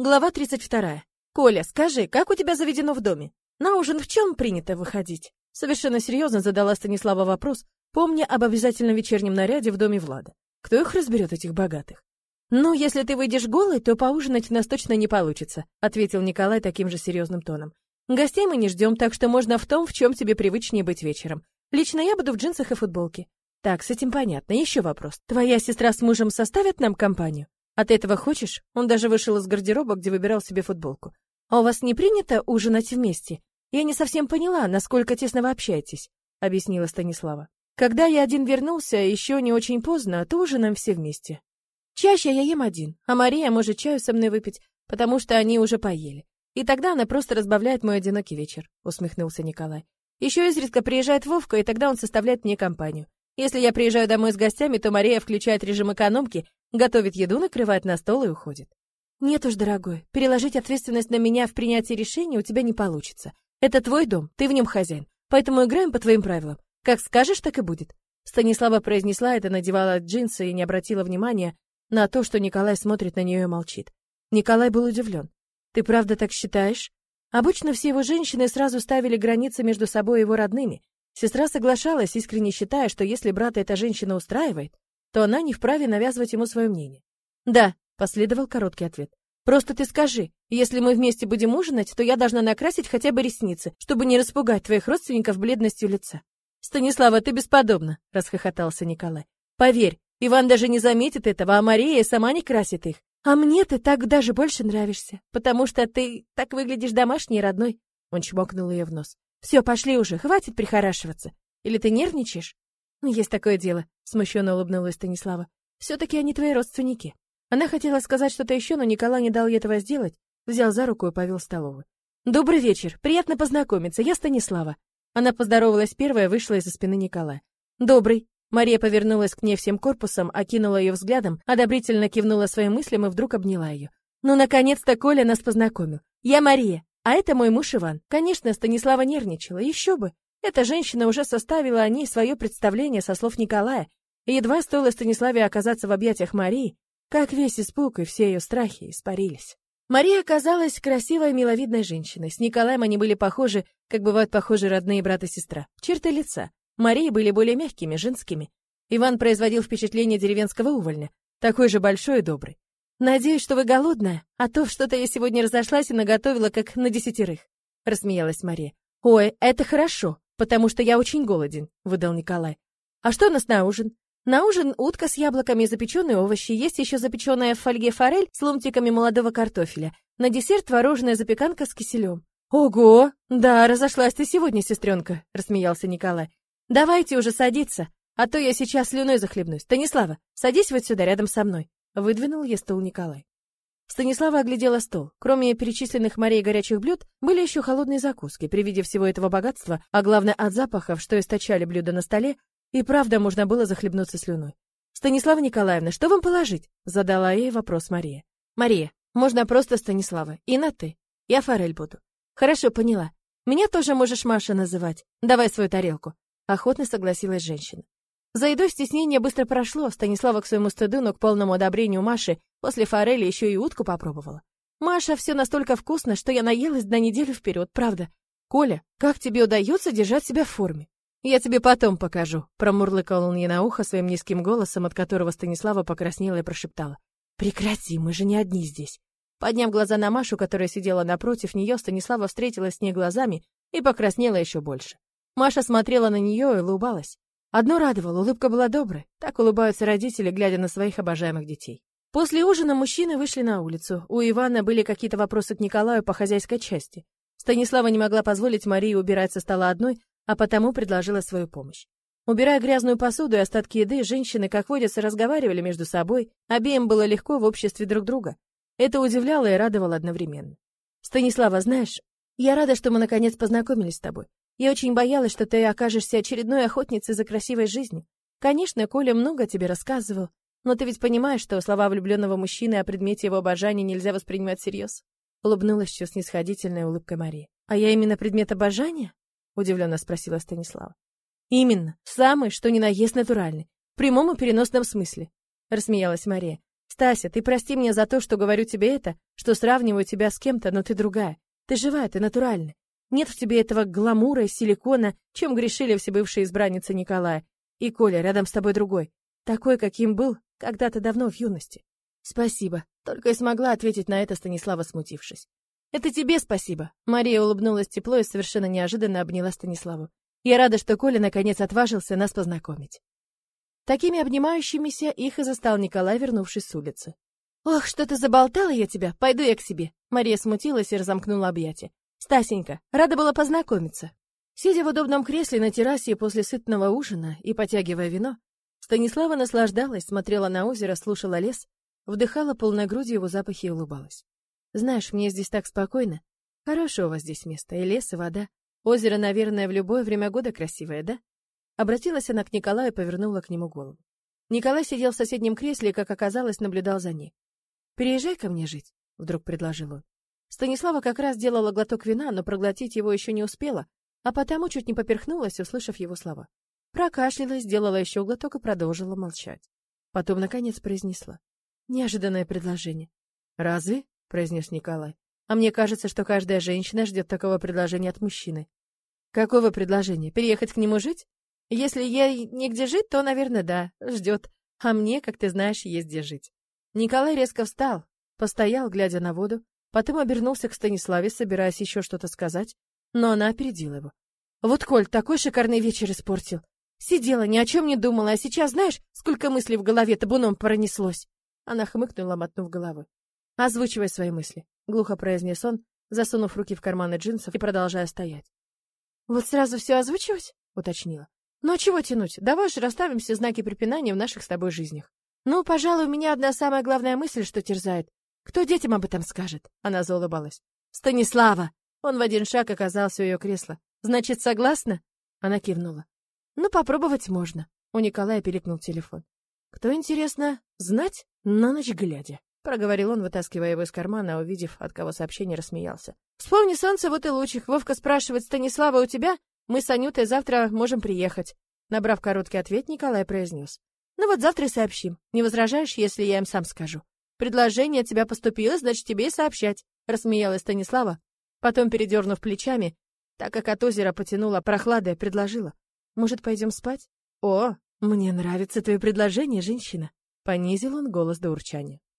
Глава 32. Коля, скажи, как у тебя заведено в доме? На ужин в чем принято выходить? Совершенно серьезно задала Станислава вопрос, помня об обязательном вечернем наряде в доме Влада. Кто их разберет, этих богатых? «Ну, если ты выйдешь голой, то поужинать у нас точно не получится», ответил Николай таким же серьезным тоном. «Гостей мы не ждем, так что можно в том, в чем тебе привычнее быть вечером. Лично я буду в джинсах и футболке». «Так, с этим понятно. Еще вопрос. Твоя сестра с мужем составят нам компанию?» А ты этого хочешь? Он даже вышел из гардероба, где выбирал себе футболку. А у вас не принято ужинать вместе? Я не совсем поняла, насколько тесно вы общаетесь, объяснила Станислава. Когда я один вернулся, еще не очень поздно, то ужинаем все вместе. Чаще я ем один, а Мария может чаю со мной выпить, потому что они уже поели. И тогда она просто разбавляет мой одинокий вечер, усмехнулся Николай. Еще изредка приезжает Вовка, и тогда он составляет мне компанию. Если я приезжаю домой с гостями, то Мария включает режим экономки, готовит еду, накрывает на стол и уходит. Нет уж, дорогой, переложить ответственность на меня в принятии решений у тебя не получится. Это твой дом, ты в нем хозяин, поэтому играем по твоим правилам. Как скажешь, так и будет. Станислава произнесла это, надевала джинсы и не обратила внимания на то, что Николай смотрит на нее и молчит. Николай был удивлен. Ты правда так считаешь? Обычно все его женщины сразу ставили границы между собой и его родными, Сестра соглашалась, искренне считая, что если брата эта женщина устраивает, то она не вправе навязывать ему свое мнение. «Да», — последовал короткий ответ. «Просто ты скажи, если мы вместе будем ужинать, то я должна накрасить хотя бы ресницы, чтобы не распугать твоих родственников бледностью лица». «Станислава, ты бесподобна», — расхохотался Николай. «Поверь, Иван даже не заметит этого, а Мария сама не красит их. А мне ты так даже больше нравишься, потому что ты так выглядишь домашней и родной». Он чмокнул ее в нос. Все, пошли уже, хватит прихорашиваться. Или ты нервничаешь? Ну, есть такое дело, смущенно улыбнулась Станислава. Все-таки они твои родственники. Она хотела сказать что-то еще, но Николай не дал ей этого сделать, взял за руку и повел в столовую. Добрый вечер, приятно познакомиться, я Станислава. Она поздоровалась первая, вышла из-за спины Николая. Добрый. Мария повернулась к ней всем корпусом, окинула ее взглядом, одобрительно кивнула своим мыслям и вдруг обняла ее. Ну, наконец-то Коля нас познакомил. Я Мария. А это мой муж Иван. Конечно, Станислава нервничала, еще бы. Эта женщина уже составила о ней свое представление со слов Николая, и едва стоило Станиславе оказаться в объятиях Марии, как весь испуг и все ее страхи испарились. Мария оказалась красивой, миловидной женщиной. С Николаем они были похожи, как бывают похожи родные брат и сестра. Черты лица. Марии были более мягкими, женскими. Иван производил впечатление деревенского увольня, такой же большой и добрый. «Надеюсь, что вы голодная, а то что-то я сегодня разошлась и наготовила как на десятерых», — рассмеялась Мария. «Ой, это хорошо, потому что я очень голоден», — выдал Николай. «А что у нас на ужин?» На ужин утка с яблоками и запеченные овощи, есть еще запеченная в фольге форель с ломтиками молодого картофеля. На десерт творожная запеканка с киселем. «Ого! Да, разошлась ты сегодня, сестренка», — рассмеялся Николай. «Давайте уже садиться, а то я сейчас слюной захлебнусь. Станислава, садись вот сюда рядом со мной». Выдвинул ей стол Николай. Станислава оглядела стол. Кроме перечисленных морей горячих блюд, были еще холодные закуски. При виде всего этого богатства, а главное от запахов, что источали блюда на столе, и правда можно было захлебнуться слюной. «Станислава Николаевна, что вам положить?» — задала ей вопрос Мария. «Мария, можно просто Станислава, и на «ты». Я форель буду». «Хорошо, поняла. Меня тоже можешь Маша называть. Давай свою тарелку». Охотно согласилась женщина. За едой стеснение быстро прошло, Станислава к своему стыду, но к полному одобрению Маши после форели еще и утку попробовала. «Маша, все настолько вкусно, что я наелась на неделю вперед, правда. Коля, как тебе удается держать себя в форме?» «Я тебе потом покажу», — промурлыкал он ей на ухо своим низким голосом, от которого Станислава покраснела и прошептала. «Прекрати, мы же не одни здесь». Подняв глаза на Машу, которая сидела напротив нее, Станислава встретилась с ней глазами и покраснела еще больше. Маша смотрела на нее и улыбалась. Одно радовало, улыбка была доброй. Так улыбаются родители, глядя на своих обожаемых детей. После ужина мужчины вышли на улицу. У Ивана были какие-то вопросы к Николаю по хозяйской части. Станислава не могла позволить Марии убирать со стола одной, а потому предложила свою помощь. Убирая грязную посуду и остатки еды, женщины, как водятся, разговаривали между собой. Обеим было легко в обществе друг друга. Это удивляло и радовало одновременно. «Станислава, знаешь, я рада, что мы наконец познакомились с тобой. Я очень боялась, что ты окажешься очередной охотницей за красивой жизнью. Конечно, Коля много тебе рассказывал, но ты ведь понимаешь, что слова влюбленного мужчины о предмете его обожания нельзя воспринимать всерьез?» Улыбнулась еще снисходительной улыбкой Мария. «А я именно предмет обожания?» Удивленно спросила Станислава. «Именно. Самый, что ни на есть натуральный. В прямом и переносном смысле», — рассмеялась Мария. Стася, ты прости меня за то, что говорю тебе это, что сравниваю тебя с кем-то, но ты другая. Ты живая, ты натуральная. Нет в тебе этого гламура и силикона, чем грешили все бывшие избранницы Николая. И Коля рядом с тобой другой. Такой, каким был когда-то давно в юности. Спасибо. Только и смогла ответить на это Станислава, смутившись. Это тебе спасибо. Мария улыбнулась тепло и совершенно неожиданно обняла Станиславу. Я рада, что Коля наконец отважился нас познакомить. Такими обнимающимися их и застал Николай, вернувшись с улицы. «Ох, что-то заболтала я тебя, пойду я к себе». Мария смутилась и разомкнула объятия. «Стасенька, рада была познакомиться». Сидя в удобном кресле на террасе после сытного ужина и потягивая вино, Станислава наслаждалась, смотрела на озеро, слушала лес, вдыхала полной грудью его запахи и улыбалась. «Знаешь, мне здесь так спокойно. Хорошее у вас здесь место, и лес, и вода. Озеро, наверное, в любое время года красивое, да?» Обратилась она к Николаю и повернула к нему голову. Николай сидел в соседнем кресле и, как оказалось, наблюдал за ней. «Переезжай ко мне жить», — вдруг предложил он. Станислава как раз делала глоток вина, но проглотить его еще не успела, а потому чуть не поперхнулась, услышав его слова. Прокашлялась, сделала еще глоток и продолжила молчать. Потом, наконец, произнесла. Неожиданное предложение. «Разве?» — произнес Николай. «А мне кажется, что каждая женщина ждет такого предложения от мужчины». «Какого предложения? Переехать к нему жить?» «Если ей негде жить, то, наверное, да, ждет. А мне, как ты знаешь, есть где жить». Николай резко встал, постоял, глядя на воду, потом обернулся к Станиславе, собираясь еще что-то сказать, но она опередила его. «Вот, Коль, такой шикарный вечер испортил. Сидела, ни о чем не думала, а сейчас знаешь, сколько мыслей в голове табуном пронеслось?» Она хмыкнула, мотнув головой. «Озвучивай свои мысли», — глухо произнес он, засунув руки в карманы джинсов и продолжая стоять. «Вот сразу все озвучивать?» — уточнила. «Ну а чего тянуть? Давай же расставим все знаки препинания в наших с тобой жизнях. Ну, пожалуй, у меня одна самая главная мысль, что терзает. Кто детям об этом скажет?» Она заулыбалась. «Станислава!» Он в один шаг оказался у ее кресла. Значит, согласна? Она кивнула. Ну, попробовать можно. У Николая перекнул телефон. Кто, интересно, знать на ночь глядя? Проговорил он, вытаскивая его из кармана, а увидев, от кого сообщение, рассмеялся. Вспомни солнце, вот и лучик. Вовка спрашивает, Станислава у тебя? Мы с Анютой завтра можем приехать. Набрав короткий ответ, Николай произнес. Ну вот завтра и сообщим. Не возражаешь, если я им сам скажу? Предложение от тебя поступило, значит, тебе и сообщать. Рассмеялась Станислава. Потом, передернув плечами, так как от озера потянуло прохладой, предложила. «Может, пойдем спать?» «О, мне нравится твое предложение, женщина!» Понизил он голос до урчания.